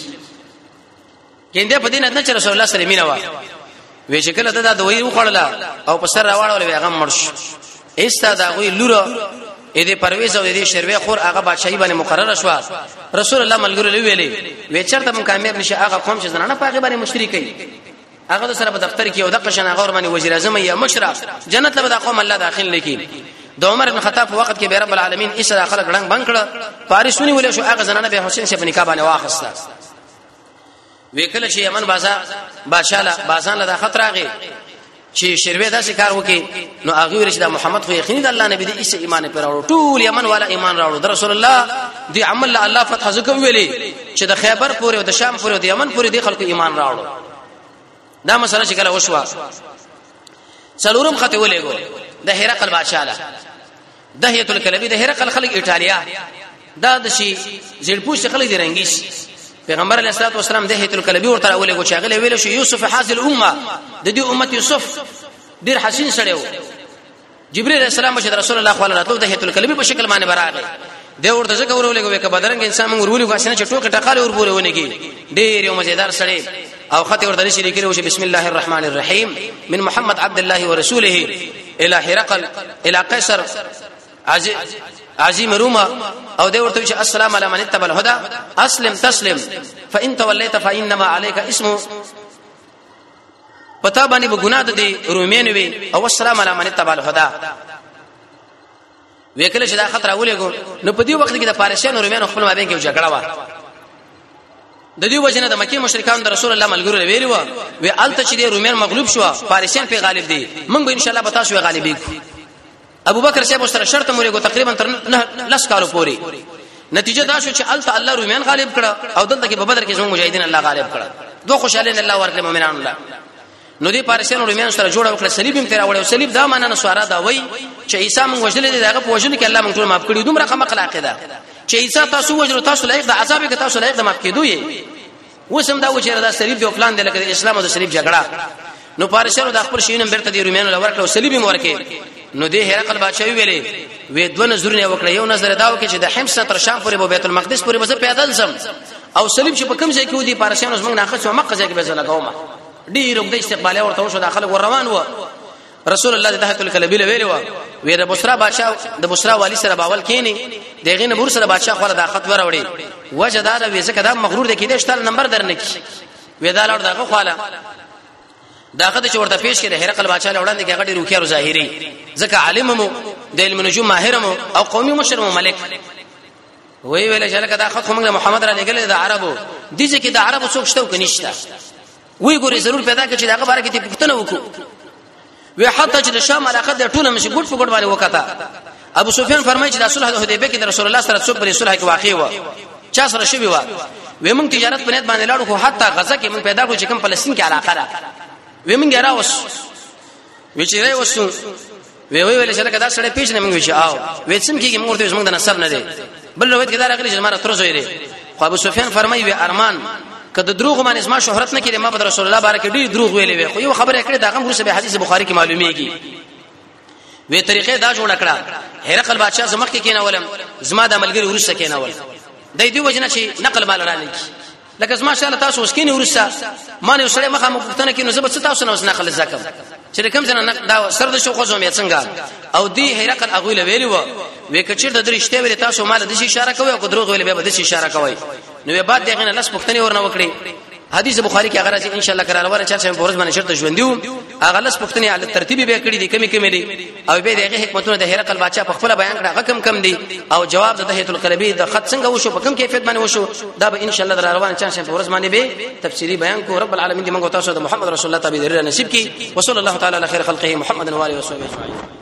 کیندې په دې نه چې رسول الله سره مینا و وی چې کله دا دوی وخړله او په سر راوړل وی هغه مرش ایستا دا غوی لور اې دې پرويز او دې شروي خور هغه بادشاہي باندې مقرره شو رسول الله ملګری ویلې وی چرته مون کامیاب نشه هغه قوم چې زنانه پاګه باندې مشرک کړي هغه د سره په دفتر کې او د قشن هغه ورمنې وزیر اعظم یا مشرا جنت له قوم الله داخل لکی د عمر بن خطاب په وخت کې به رب العالمین ایسه د خلک رنگ بنکړ پاریسونی ولې شو هغه زنانه به حسین شپ نکاح باندې واخسته وکله چې یمن بازا باشاله بازان له خطر راغی چې شروع داسې کار وکي نو هغه ورش د محمد خو یقین د الله نبی دې ایسه ایمان پر راوړو ټول یمن والا ایمان راوړو د رسول الله دی عمل الله فتح زکه ویلي چې د خیبر پورې او د شام پورې او د یمن پورې د خلکو ایمان راوړو دا مسله چې کله وشوه څلورم خط ولېګو د هرقل بادشاہ له دهیه الکلبی د هرقل خلک ایتالیا دا د شي زیړپوش خلک دی رنګیش پیغمبر علیه الصلاه والسلام د هیت الکلبی ورته راولې کو شاغله ویل شو یوسف حاصل امه د دې امت یوسف ډیر حسین سره و جبريل عليه السلام چې رسول الله صلی الله علیه وسلم ته هیت الکلمی په شکل باندې براغی دی ورته ځکه ورولې کوي بدرنګ انسان موږ ورولې واسنه چې ټوکې ټقاله ور پورې ونی کی ډېر یو مزیدار سړی او خط ورته نشي لیکلی او بسم الله الرحمن الرحیم من محمد عبد الله ورسوله الى هرقل الى قیصر عظیم روما او دی ورته چې السلام علی من اتبع الهدى اسلم تسلم فان توليت فانما عليك اسم پتا باندې به ګناه ده دی رومین وی او السلام علی من تبع الهدى وکړه چې دا خطر اولېګو نو په دې وخت کې د پارسیانو رومین خپل مابین کې جګړه و د دې وجنه د مکی مشرکان د رسول الله ملګرو ویلی و وی الته چې د رومین مغلوب شو پارسیان په غالب دي موږ به ان شاء الله به تاسو غالبې کو ابو بکر صاحب سره شرط مورې کو تقریبا تر لس کالو پوري نتیجه دا شو چې الته الله رومیان غالب کړه او دلته کې په بدر کې زموږ مجاهدین الله غالب کړه دوه خوشاله نه الله ورکړي مؤمنان الله نو دې پارسیانو رومیان سره جوړ وکړه صلیب هم تیر وړو صلیب دا معنا نه سوارا دا وای چې عیسی موږ وجل دي داغه په وجل کې الله موږ ټول معاف کړی دومره خمه خلاقه ده چې عیسی تاسو وجل تاسو لایق د عذاب کې تاسو لایق د معاف کېدو یې اوس هم دا و چې دا صلیب یو پلان دی لکه د اسلام او د صلیب جګړه نو پارسیانو د خپل شینم برته دی رومینو لور کړو صلیب مور کې نو د هرقل بادشاہ ویلې وې دوه نظرونه وکړې یو نظر دا وکړي چې د حمص تر شام پورې بیت المقدس پورې بس پیدل سم او صلیب چې په کوم ځای کې ودی پارسیانو زمنګ نه خصو مقه ځای کې به زلا کومه ډیر وګړي استقبال ورته وشو داخله روان و رسول الله د حق الکلبی ویل و وی د بصرا بادشاہ د بصرا والی سره باول کینی دغه نه بور سره بادشاہ خور د خط وروړي وجدا د ویزه کده مغرور د کیدې شتل نمبر درنه کی وی دا لړ دغه خواله داغه د چورته پیش کړي هرقل بادشاہ لوړاندې کې غړي روکیا ظاهری ځکه عالم مو د علم نجوم ماهر مو او قومي مشر مو ملک وی ویل چې لکه دا خط موږ محمد را لګل د عربو دي چې د عربو څوک شته او کنيشته وی ګوري ضرور پیدا کړي چې داغه باره کې پوښتنه وکړو وی حتی چې د شام علاقه د ټوله مشي ګډ په ګډ باندې وکړه ابو سفیان فرمایي چې د صلح حدیبیه کې د رسول الله سره څو پرې صلح کې واقع و چا سره شوی و وی موږ تجارت په نیت باندې لاړو خو حتی غزه کې موږ پیدا کړو چې کوم فلسطین کې علاقه را وی موږ راوس وی چې راي وسو وی وی ویل چې لکه دا سړی پیژنې موږ چې آو وی څم کېږي موږ ته موږ د نصر نه دی بل روایت کې دا راغلی چې ماره تر زوی دی خو ابو سفیان فرمایي وی ارمان کله دروغ باندې اسما شهرت نه کړي ما بد رسول الله بارک ډیر دروغ ویلې وی خو یو خبره کړې دا غم ورسې به حدیث بخاری کې معلومیږي وی طریقې دا جوړ کړه هرقل بادشاہ زمخ کې کینولم زما د عملګری ورسې کینول د دې وجنه چې نقل مال را لګي لکه زما شاله تاسو اوس کینې ورسا ما نه سره مخه مخکنه کې نو زه به تاسو نه اوس نه خلک زکم چې کوم ځنه نه دا سر د شو خو زما څنګه او دی هرقل اغه ویل ویلی و وې کچیر د درشته ویل تاسو مال د شي اشاره کوي او دروغ ویل به د شي اشاره کوي نو بعد دغه نه لس پښتني ورنه وکړي حدیث بخاری کې هغه راځي ان شاء الله کراله ورته چې په ورځ باندې شرط ژوندیو هغه لس پښتني علي ترتیب به کړی دي کمی کمی دي او به دغه حکمتونه د هرقل بادشاہ په خپل بیان کړه غکم کم دي او جواب د تحیت القلبی د خط څنګه وشو په کوم کیفیت باندې وشو دا به ان شاء الله در روان چان شم په ورځ باندې به تفصیلی بیان کو رب العالمین دې موږ تاسو د محمد رسول الله تعالی نصیب کی وصلی الله تعالی علی خیر خلقه محمد و علیه وسلم